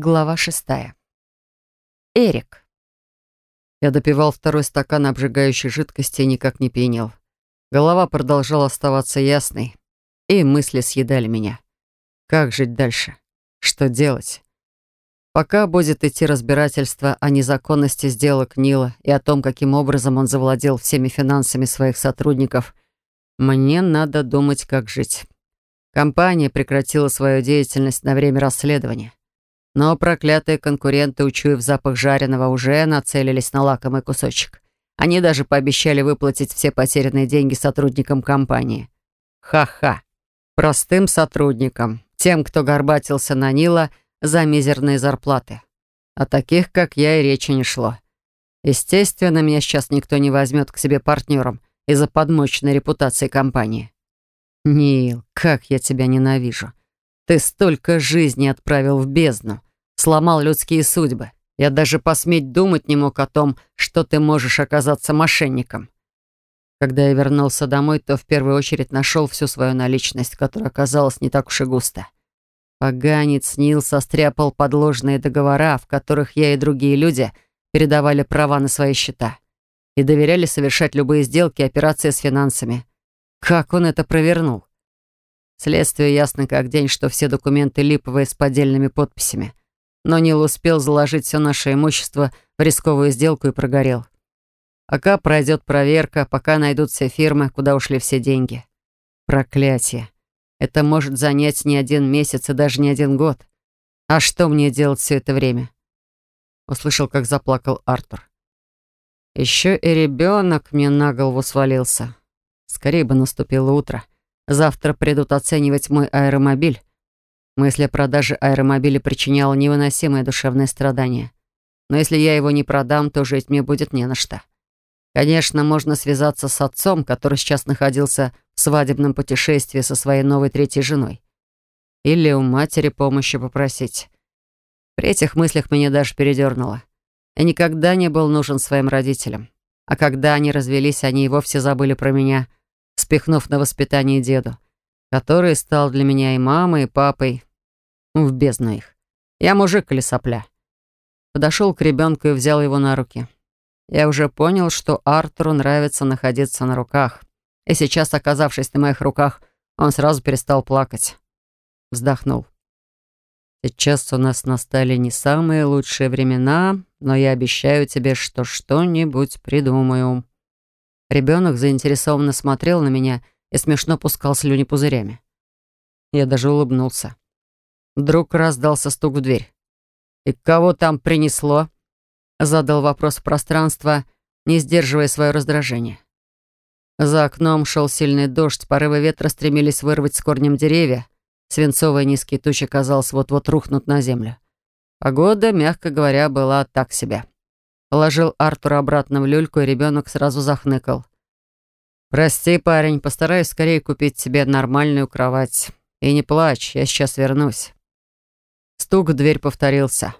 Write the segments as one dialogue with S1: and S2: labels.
S1: Глава шестая. Эрик.
S2: Я допивал второй стакан обжигающей жидкости и никак не пьянел. Голова продолжала оставаться ясной, и мысли съедали меня. Как жить дальше? Что делать? Пока будет идти разбирательство о незаконности сделок Нила и о том, каким образом он завладел всеми финансами своих сотрудников, мне надо думать, как жить. Компания прекратила свою деятельность на время расследования. Но проклятые конкуренты, учуяв запах жареного, уже нацелились на лакомый кусочек. Они даже пообещали выплатить все потерянные деньги сотрудникам компании. Ха-ха. Простым сотрудникам, тем, кто горбатился на Нила за мизерные зарплаты. О таких, как я, и речи не шло. Естественно, меня сейчас никто не возьмет к себе партнером из-за подмоченной репутации компании. Нил, как я тебя ненавижу. Ты столько жизней отправил в бездну сломал людские судьбы. Я даже посметь думать не мог о том, что ты можешь оказаться мошенником. Когда я вернулся домой, то в первую очередь нашел всю свою наличность, которая оказалась не так уж и густо. Поганец Нил состряпал подложные договора, в которых я и другие люди передавали права на свои счета и доверяли совершать любые сделки и операции с финансами. Как он это провернул? Следствие ясно как день, что все документы липовые с поддельными подписями но Нил успел заложить все наше имущество в рисковую сделку и прогорел. Пока пройдет проверка, пока найдут все фирмы, куда ушли все деньги. Проклятие. Это может занять не один месяц и даже не один год. А что мне делать все это время? Услышал, как заплакал Артур. Еще и ребенок мне на голову свалился. Скорее бы наступило утро. Завтра придут оценивать мой аэромобиль. Мысль о продаже аэромобиля причиняла невыносимое душевное страдание. Но если я его не продам, то жить мне будет не на что. Конечно, можно связаться с отцом, который сейчас находился в свадебном путешествии со своей новой третьей женой. Или у матери помощи попросить. При этих мыслях меня даже передернуло. Я никогда не был нужен своим родителям. А когда они развелись, они и вовсе забыли про меня, спихнув на воспитание деду, который стал для меня и мамой, и папой, в бездну их. Я мужик или сопля. Подошел к ребенку и взял его на руки. Я уже понял, что Артуру нравится находиться на руках. И сейчас, оказавшись на моих руках, он сразу перестал плакать. Вздохнул. Сейчас у нас настали не самые лучшие времена, но я обещаю тебе, что что-нибудь придумаю. Ребенок заинтересованно смотрел на меня и смешно пускал слюни пузырями. Я даже улыбнулся. Вдруг раздался стук в дверь. «И кого там принесло?» Задал вопрос в пространство, не сдерживая свое раздражение. За окном шел сильный дождь, порывы ветра стремились вырвать с корнем деревья. Свинцовые низкие тучи, казалось, вот-вот рухнут на землю. Погода, мягко говоря, была так себе. Положил Артура обратно в люльку, и ребенок сразу захныкал. «Прости, парень, постараюсь скорее купить себе нормальную кровать. И не плачь, я сейчас вернусь». Стук в дверь повторился.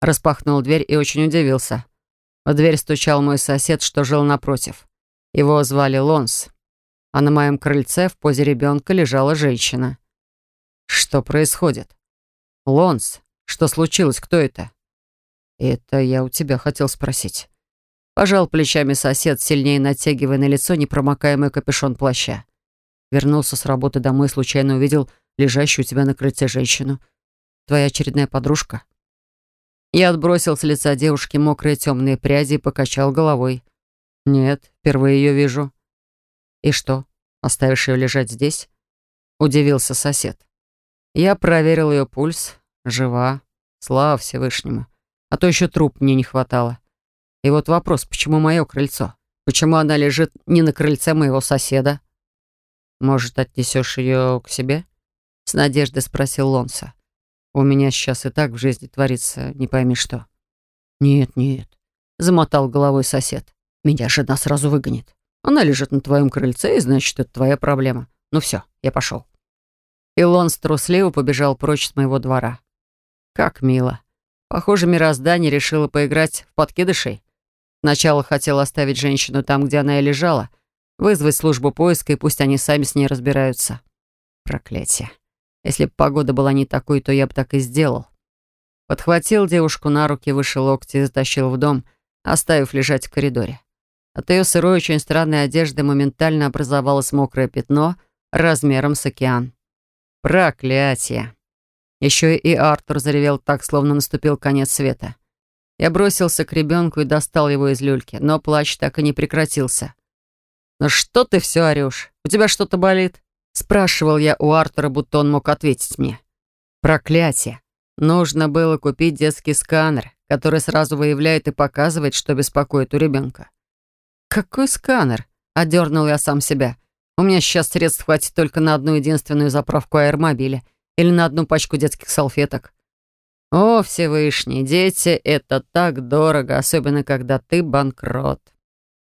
S2: Распахнул дверь и очень удивился. В дверь стучал мой сосед, что жил напротив. Его звали Лонс. А на моем крыльце в позе ребенка лежала женщина. Что происходит? Лонс, что случилось? Кто это? Это я у тебя хотел спросить. Пожал плечами сосед, сильнее натягивая на лицо непромокаемый капюшон плаща. Вернулся с работы домой, случайно увидел лежащую у тебя на крыльце женщину — Твоя очередная подружка?» Я отбросил с лица девушки мокрые темные пряди и покачал головой. «Нет, впервые ее вижу». «И что, оставишь ее лежать здесь?» Удивился сосед. Я проверил ее пульс. Жива. Слава Всевышнему. А то еще труп мне не хватало. И вот вопрос, почему мое крыльцо? Почему она лежит не на крыльце моего соседа? Может, отнесешь ее к себе? С надеждой спросил Лонса. У меня сейчас и так в жизни творится не пойми что. Нет, нет, замотал головой сосед. Меня жена сразу выгонит. Она лежит на твоем крыльце, и значит, это твоя проблема. Ну все, я пошел. Илон трусливо побежал прочь с моего двора. Как мило. Похоже, мироздание решило поиграть в подкидышей. Сначала хотел оставить женщину там, где она и лежала, вызвать службу поиска, и пусть они сами с ней разбираются. Проклятие. Если бы погода была не такой, то я бы так и сделал. Подхватил девушку на руки, выше локти и затащил в дом, оставив лежать в коридоре. От ее сырой, очень странной одежды моментально образовалось мокрое пятно размером с океан. Проклятие! Еще и Артур заревел так, словно наступил конец света. Я бросился к ребенку и достал его из люльки, но плач так и не прекратился. «Ну что ты все орешь? У тебя что-то болит?» Спрашивал я у Артура, будто он мог ответить мне. «Проклятие! Нужно было купить детский сканер, который сразу выявляет и показывает, что беспокоит у ребенка. «Какой сканер?» — одернул я сам себя. «У меня сейчас средств хватит только на одну единственную заправку аэромобиля или на одну пачку детских салфеток». «О, Всевышний, дети — это так дорого, особенно когда ты банкрот».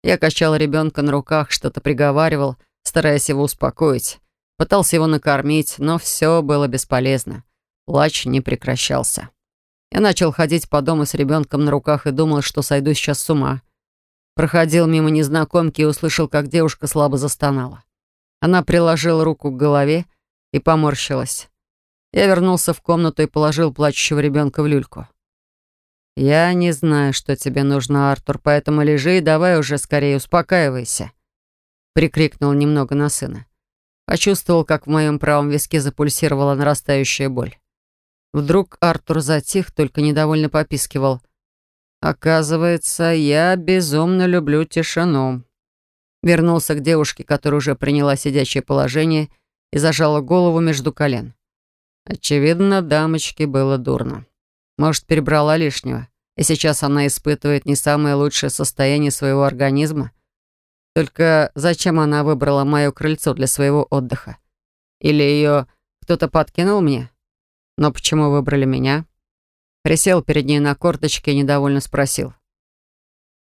S2: Я качал ребенка на руках, что-то приговаривал, стараясь его успокоить. Пытался его накормить, но все было бесполезно. Плач не прекращался. Я начал ходить по дому с ребенком на руках и думал, что сойду сейчас с ума. Проходил мимо незнакомки и услышал, как девушка слабо застонала. Она приложила руку к голове и поморщилась. Я вернулся в комнату и положил плачущего ребенка в люльку. «Я не знаю, что тебе нужно, Артур, поэтому лежи и давай уже скорее успокаивайся», — прикрикнул немного на сына. Почувствовал, как в моем правом виске запульсировала нарастающая боль. Вдруг Артур затих, только недовольно попискивал. «Оказывается, я безумно люблю тишину». Вернулся к девушке, которая уже приняла сидячее положение и зажала голову между колен. Очевидно, дамочке было дурно. Может, перебрала лишнего, и сейчас она испытывает не самое лучшее состояние своего организма. Только зачем она выбрала мое крыльцо для своего отдыха? Или ее кто-то подкинул мне? Но почему выбрали меня? Присел перед ней на корточке и недовольно спросил.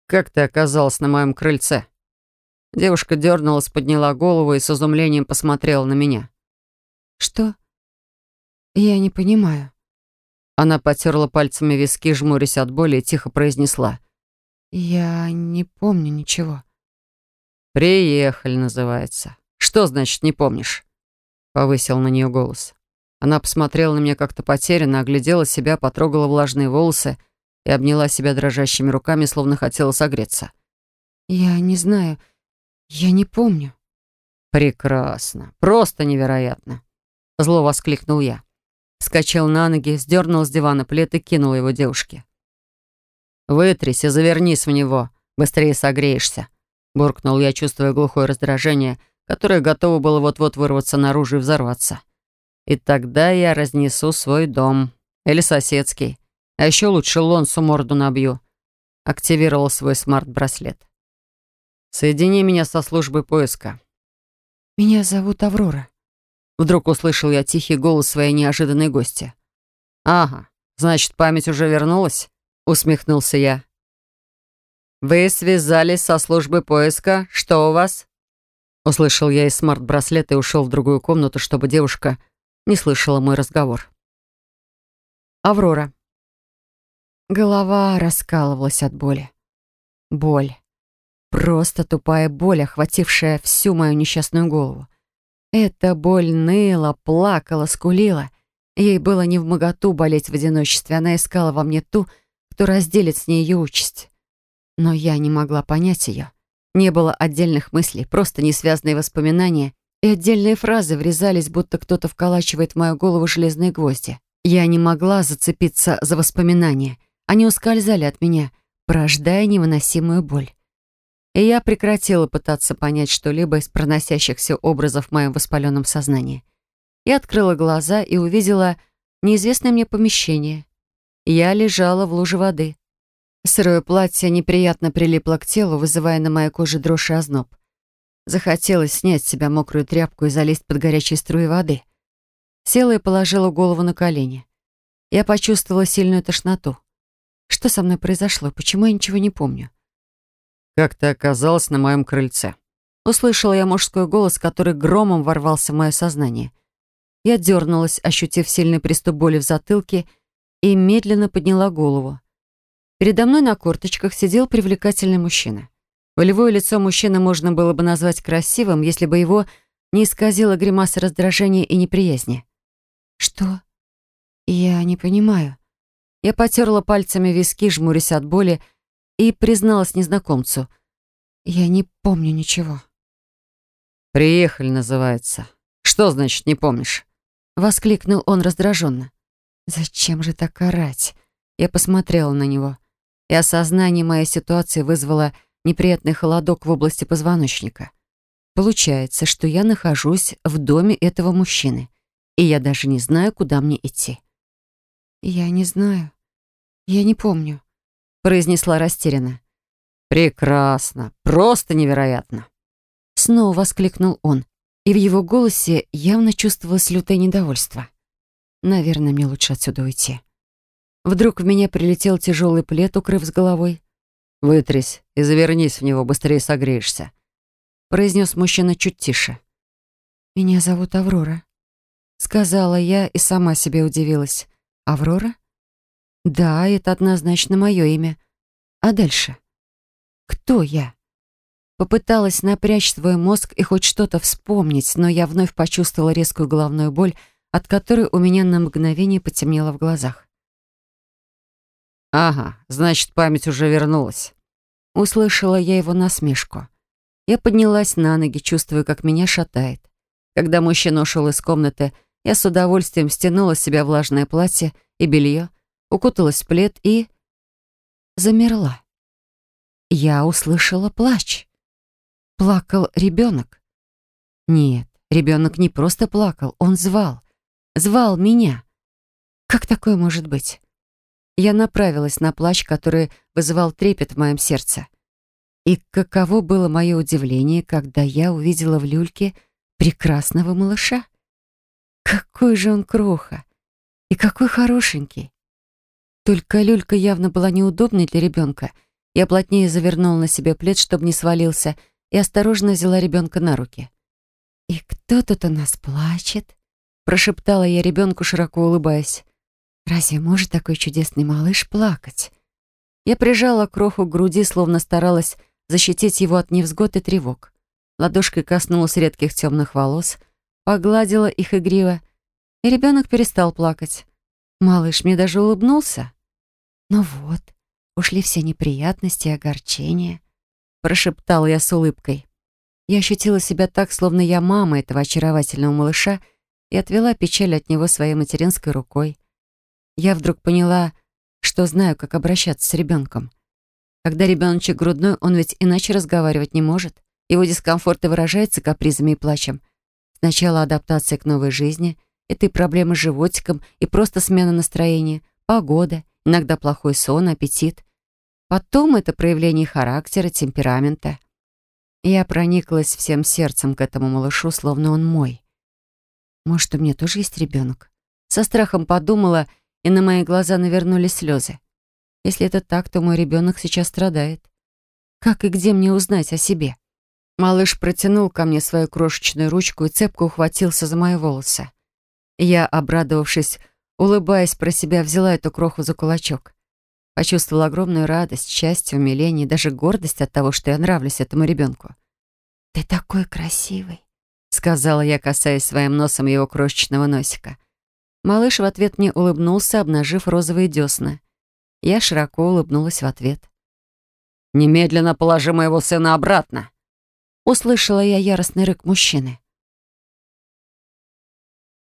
S2: «Как ты оказалась на моем крыльце?» Девушка дернулась, подняла голову и с изумлением посмотрела на меня.
S3: «Что? Я не понимаю».
S2: Она потерла пальцами виски, жмурясь от боли, и тихо произнесла.
S3: «Я не помню ничего».
S2: «Приехали» называется. «Что значит не помнишь?» Повысил на нее голос. Она посмотрела на меня как-то потерянно, оглядела себя, потрогала влажные волосы и обняла себя дрожащими руками, словно хотела согреться.
S3: «Я не знаю. Я не помню».
S2: «Прекрасно. Просто невероятно!» Зло воскликнул я. Скачал на ноги, сдернул с дивана плед и кинул его девушке. «Вытрись и завернись в него. Быстрее согреешься», — буркнул я, чувствуя глухое раздражение, которое готово было вот-вот вырваться наружу и взорваться. И тогда я разнесу свой дом. Или соседский. А еще лучше Лонсу морду набью. Активировал свой смарт-браслет. Соедини меня со службой поиска.
S3: Меня зовут Аврора.
S2: Вдруг услышал я тихий голос своей неожиданной гости. «Ага, значит, память уже вернулась?» Усмехнулся я. «Вы связались со службой поиска. Что у вас?» Услышал я из смарт-браслета и ушел в другую комнату, чтобы девушка не слышала мой разговор. Аврора.
S3: Голова раскалывалась от боли. Боль. Просто тупая боль, охватившая всю мою несчастную голову. Эта боль ныла, плакала, скулила. Ей было не в моготу болеть в одиночестве. Она искала во мне ту, кто разделит с ней ее участь. Но я не могла понять ее. Не было отдельных мыслей, просто несвязные воспоминания, и отдельные фразы врезались, будто кто-то вколачивает в мою голову железные гвозди. Я не могла зацепиться за воспоминания. Они ускользали от меня, порождая невыносимую боль. И я прекратила пытаться понять что-либо из проносящихся образов в моем воспаленном сознании. Я открыла глаза и увидела неизвестное мне помещение. Я лежала в луже воды. Сырое платье неприятно прилипло к телу, вызывая на моей коже дрожь и озноб. Захотелось снять с себя мокрую тряпку и залезть под горячие струи воды. Села и положила голову на колени. Я почувствовала сильную тошноту. Что со мной произошло? Почему я ничего не помню?
S2: «Как ты оказалась на моем крыльце?» Услышала я мужской голос, который громом ворвался в мое сознание. Я дернулась, ощутив сильный приступ боли в затылке, и медленно подняла голову. Передо мной на корточках сидел привлекательный мужчина. Волевое лицо мужчины можно было бы назвать красивым, если бы его не исказило гримаса раздражения и неприязни.
S3: «Что? Я не понимаю». Я потерла пальцами виски, жмурясь от боли, и призналась незнакомцу. «Я не помню ничего».
S2: «Приехали» называется. Что значит «не помнишь»?»
S3: Воскликнул он раздраженно. «Зачем же так орать?» Я посмотрела на него, и осознание моей ситуации вызвало неприятный холодок в области позвоночника. Получается, что я нахожусь в доме этого мужчины, и я даже не знаю, куда мне идти. «Я не знаю. Я не помню», — произнесла растерянно.
S2: «Прекрасно. Просто невероятно!»
S3: Снова воскликнул он, и в его голосе явно чувствовалось лютое недовольство. «Наверное, мне лучше отсюда уйти». Вдруг в меня прилетел тяжелый плед, укрыв с головой.
S2: «Вытрись и завернись в него, быстрее согреешься», — произнес мужчина чуть тише.
S3: «Меня зовут Аврора», — сказала я и сама себе удивилась. «Аврора?» «Да, это однозначно мое имя. А дальше?» «Кто я?» Попыталась напрячь свой мозг и хоть что-то вспомнить, но я вновь почувствовала резкую головную боль, от которой у меня на мгновение потемнело в глазах.
S2: «Ага, значит, память уже вернулась».
S3: Услышала я его насмешку. Я поднялась на ноги, чувствуя, как меня шатает. Когда мужчина ушел из комнаты, я с удовольствием стянула с себя влажное платье и белье, укуталась в плед и... замерла. Я услышала плач. Плакал ребенок. Нет, ребенок не просто плакал, он звал. Звал меня. Как такое может быть? Я направилась на плач, который вызывал трепет в моем сердце. И каково было мое удивление, когда я увидела в люльке прекрасного малыша. Какой же он кроха! И какой хорошенький! Только люлька явно была неудобной для ребенка. Я плотнее завернула на себе плед, чтобы не свалился, и осторожно взяла ребенка на руки. «И кто тут у нас плачет?» прошептала я ребенку, широко улыбаясь. Разве может такой чудесный малыш плакать? Я прижала кроху к груди, словно старалась защитить его от невзгод и тревог. Ладошкой коснулась редких темных волос, погладила их игриво, и ребенок перестал плакать. Малыш мне даже улыбнулся. «Ну вот, ушли все неприятности и огорчения», — прошептала я с улыбкой. Я ощутила себя так, словно я мама этого очаровательного малыша, и отвела печаль от него своей материнской рукой. Я вдруг поняла, что знаю, как обращаться с ребенком. Когда ребеночек грудной, он ведь иначе разговаривать не может. Его дискомфорт и выражается капризами и плачем. Сначала адаптация к новой жизни, это и проблемы с животиком, и просто смена настроения, погода, иногда плохой сон, аппетит. Потом это проявление характера, темперамента. Я прониклась всем сердцем к этому малышу, словно он мой. Может, у меня тоже есть ребенок? Со страхом подумала и на мои глаза навернулись слезы. Если это так, то мой ребенок сейчас страдает. Как и где мне узнать о себе? Малыш протянул ко мне свою крошечную ручку и цепко ухватился за мои волосы. Я, обрадовавшись, улыбаясь про себя, взяла эту кроху за кулачок. Почувствовала огромную радость, счастье, умиление и даже гордость от того, что я нравлюсь этому ребенку. «Ты такой красивый», — сказала я, касаясь своим носом его крошечного носика. Малыш в ответ мне улыбнулся, обнажив розовые десны. Я широко улыбнулась в ответ.
S2: «Немедленно положи моего сына обратно!»
S3: Услышала я яростный рык мужчины.